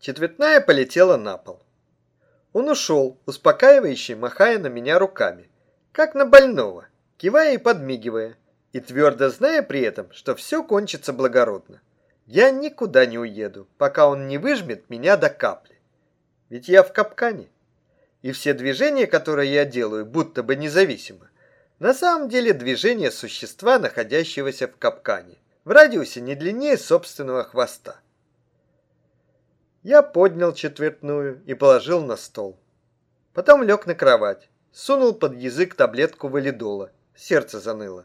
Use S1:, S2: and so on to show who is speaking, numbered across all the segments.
S1: Четвертная полетела на пол. Он ушел, успокаивающе махая на меня руками, как на больного, кивая и подмигивая, и твердо зная при этом, что все кончится благородно. Я никуда не уеду, пока он не выжмет меня до капли. Ведь я в капкане. И все движения, которые я делаю, будто бы независимо, на самом деле движение существа, находящегося в капкане, в радиусе не длиннее собственного хвоста. Я поднял четвертную и положил на стол. Потом лег на кровать, сунул под язык таблетку валидола, сердце заныло,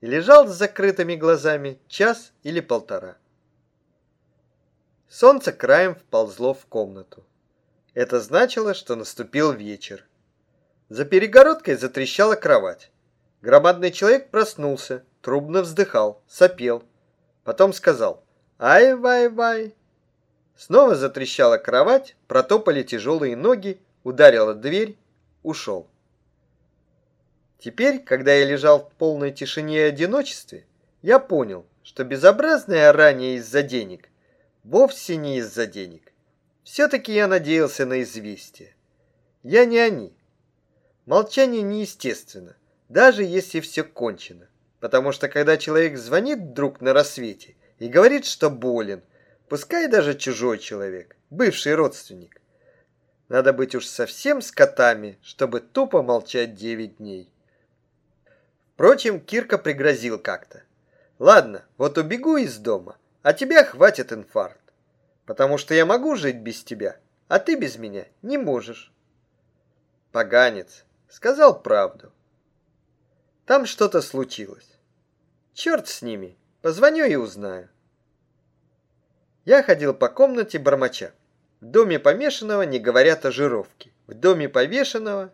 S1: и лежал с закрытыми глазами час или полтора. Солнце краем вползло в комнату. Это значило, что наступил вечер. За перегородкой затрещала кровать. Громадный человек проснулся, трубно вздыхал, сопел. Потом сказал «Ай-вай-вай». Снова затрещала кровать, протопали тяжелые ноги, ударила дверь, ушел. Теперь, когда я лежал в полной тишине и одиночестве, я понял, что безобразное ранее из-за денег вовсе не из-за денег. Все-таки я надеялся на известие. Я не они. Молчание неестественно даже если все кончено. Потому что когда человек звонит вдруг на рассвете и говорит, что болен, пускай даже чужой человек, бывший родственник, надо быть уж совсем скотами, чтобы тупо молчать девять дней. Впрочем, Кирка пригрозил как-то. Ладно, вот убегу из дома, а тебя хватит инфаркт. Потому что я могу жить без тебя, а ты без меня не можешь. Поганец, сказал правду. Там что-то случилось. Черт с ними, позвоню и узнаю. Я ходил по комнате бормоча. В доме помешанного не говорят о жировке. В доме повешенного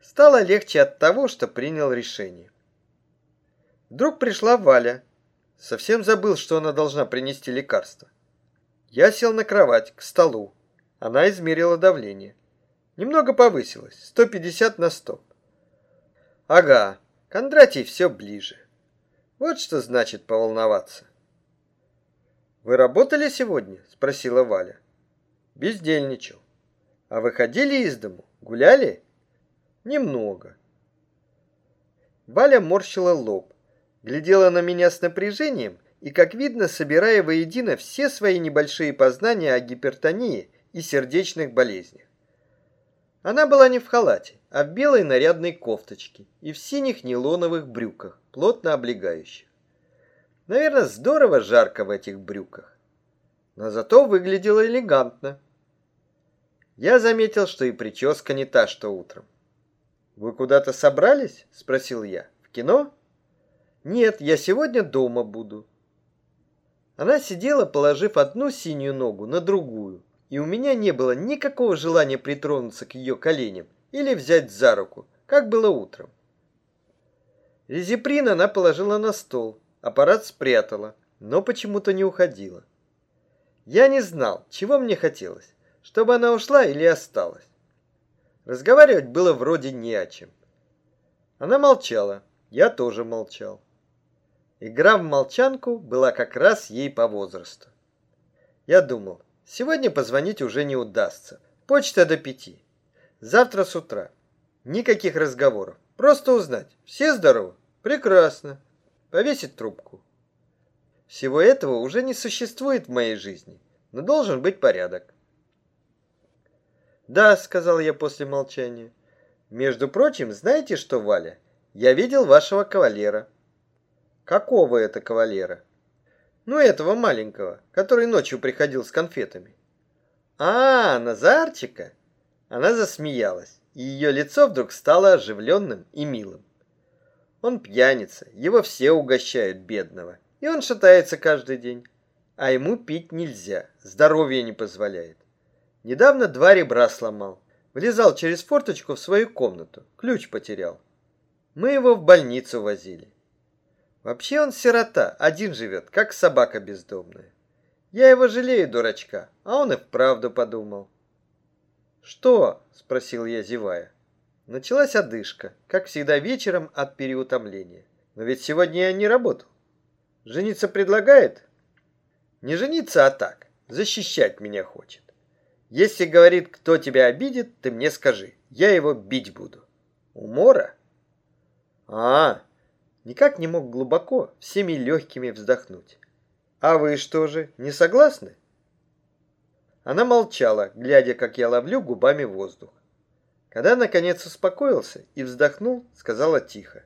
S1: стало легче от того, что принял решение. Вдруг пришла Валя. Совсем забыл, что она должна принести лекарство. Я сел на кровать, к столу. Она измерила давление. Немного повысилось, 150 на 100. Ага, Кондратий все ближе. Вот что значит поволноваться. «Вы работали сегодня?» – спросила Валя. «Бездельничал. А выходили из дому? Гуляли?» «Немного». Валя морщила лоб, глядела на меня с напряжением и, как видно, собирая воедино все свои небольшие познания о гипертонии и сердечных болезнях. Она была не в халате, а в белой нарядной кофточке и в синих нейлоновых брюках, плотно облегающих. Наверное, здорово жарко в этих брюках. Но зато выглядела элегантно. Я заметил, что и прическа не та, что утром. «Вы куда-то собрались?» – спросил я. «В кино?» «Нет, я сегодня дома буду». Она сидела, положив одну синюю ногу на другую, и у меня не было никакого желания притронуться к ее коленям или взять за руку, как было утром. Резиприн она положила на стол, аппарат спрятала, но почему-то не уходила. Я не знал, чего мне хотелось, чтобы она ушла или осталась. Разговаривать было вроде не о чем. Она молчала, я тоже молчал. Игра в молчанку была как раз ей по возрасту. Я думал, Сегодня позвонить уже не удастся. Почта до пяти. Завтра с утра. Никаких разговоров. Просто узнать. Все здоровы? Прекрасно. Повесить трубку. Всего этого уже не существует в моей жизни, но должен быть порядок. Да, сказал я после молчания. Между прочим, знаете что, Валя? Я видел вашего кавалера. Какого это кавалера? Ну, этого маленького, который ночью приходил с конфетами. А, Назарчика? Она засмеялась, и ее лицо вдруг стало оживленным и милым. Он пьяница, его все угощают, бедного, и он шатается каждый день. А ему пить нельзя, здоровье не позволяет. Недавно два ребра сломал, влезал через форточку в свою комнату, ключ потерял. Мы его в больницу возили. Вообще он сирота, один живет, как собака бездомная. Я его жалею, дурачка, а он и вправду подумал. «Что?» – спросил я, зевая. Началась одышка, как всегда вечером от переутомления. Но ведь сегодня я не работал. Жениться предлагает? Не жениться, а так. защищать меня хочет. Если говорит, кто тебя обидит, ты мне скажи, я его бить буду. Умора? А, никак не мог глубоко, всеми легкими вздохнуть. А вы что же, не согласны? Она молчала, глядя, как я ловлю губами воздух. Когда наконец успокоился и вздохнул, сказала тихо.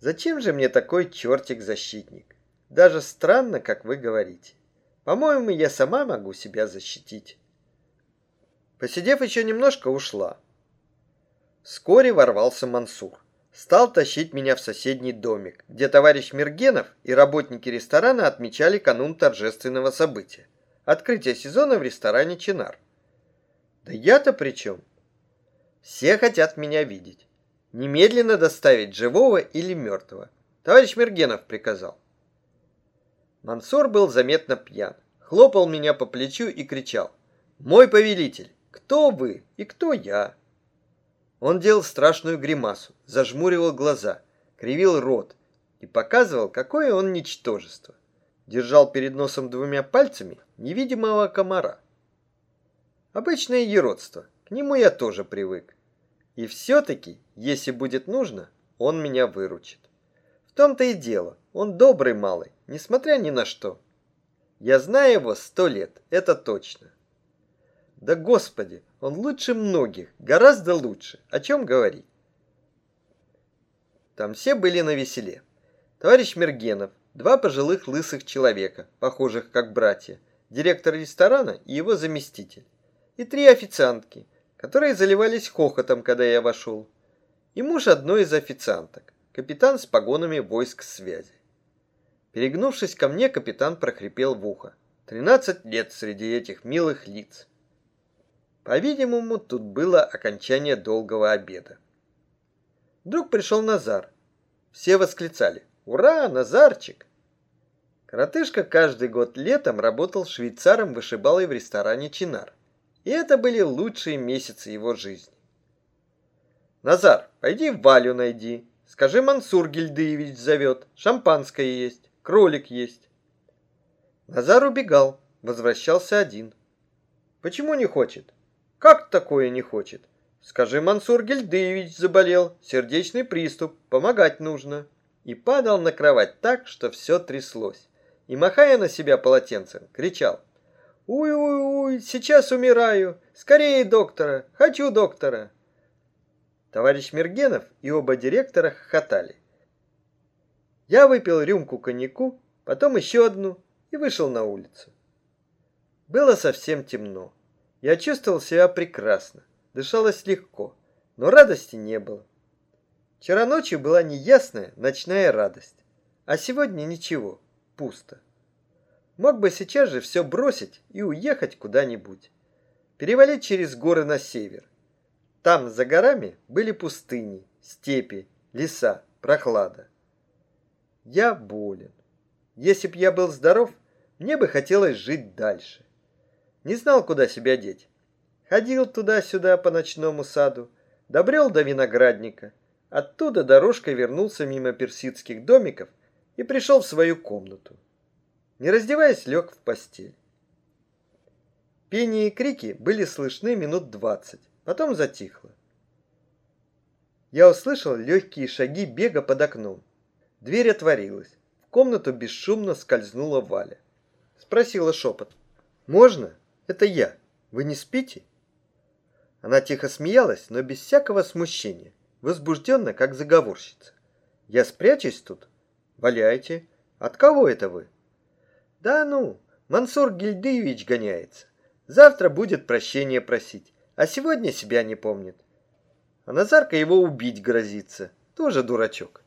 S1: «Зачем же мне такой чертик-защитник? Даже странно, как вы говорите. По-моему, я сама могу себя защитить». Посидев еще немножко, ушла. Вскоре ворвался Мансур. Стал тащить меня в соседний домик, где товарищ Мергенов и работники ресторана отмечали канун торжественного события. Открытие сезона в ресторане «Чинар». Да я-то при чем? Все хотят меня видеть. Немедленно доставить живого или мертвого. Товарищ Мергенов приказал. Мансур был заметно пьян. Хлопал меня по плечу и кричал. «Мой повелитель, кто вы и кто я?» Он делал страшную гримасу, зажмуривал глаза, кривил рот и показывал, какое он ничтожество. Держал перед носом двумя пальцами невидимого комара. Обычное еродство. К нему я тоже привык. И все-таки, если будет нужно, он меня выручит. В том-то и дело, он добрый малый, несмотря ни на что. Я знаю его сто лет, это точно. Да господи, он лучше многих, гораздо лучше. О чем говорить? Там все были на веселе. Товарищ Мергенов, два пожилых лысых человека, похожих как братья, директор ресторана и его заместитель и три официантки, которые заливались хохотом, когда я вошел, и муж одной из официанток, капитан с погонами войск связи. Перегнувшись ко мне, капитан прохрипел в ухо. Тринадцать лет среди этих милых лиц. По-видимому, тут было окончание долгого обеда. Вдруг пришел Назар. Все восклицали «Ура, Назарчик!» Коротышка каждый год летом работал швейцаром-вышибалой в ресторане «Чинар». И это были лучшие месяцы его жизни. Назар, пойди Валю найди. Скажи, Мансур Гильдыевич зовет. Шампанское есть, кролик есть. Назар убегал, возвращался один. Почему не хочет? Как такое не хочет? Скажи, Мансур Гильдыевич заболел, сердечный приступ, помогать нужно. И падал на кровать так, что все тряслось. И, махая на себя полотенцем, кричал – «Уй-уй-уй, сейчас умираю! Скорее доктора! Хочу доктора!» Товарищ Мергенов и оба директора хохотали. Я выпил рюмку коньяку, потом еще одну и вышел на улицу. Было совсем темно. Я чувствовал себя прекрасно, дышалось легко, но радости не было. Вчера ночью была неясная ночная радость, а сегодня ничего, пусто. Мог бы сейчас же все бросить и уехать куда-нибудь. Перевалить через горы на север. Там, за горами, были пустыни, степи, леса, прохлада. Я болен. Если б я был здоров, мне бы хотелось жить дальше. Не знал, куда себя деть. Ходил туда-сюда по ночному саду, добрел до виноградника. Оттуда дорожкой вернулся мимо персидских домиков и пришел в свою комнату. Не раздеваясь, лег в постель. Пение и крики были слышны минут двадцать, потом затихло. Я услышал легкие шаги бега под окном. Дверь отворилась. В комнату бесшумно скользнула Валя. Спросила шепот. «Можно? Это я. Вы не спите?» Она тихо смеялась, но без всякого смущения, возбужденно, как заговорщица. «Я спрячусь тут? Валяйте. От кого это вы?» Да ну, Мансур Гильдыевич гоняется. Завтра будет прощения просить, а сегодня себя не помнит. А Назарка его убить грозится. Тоже дурачок.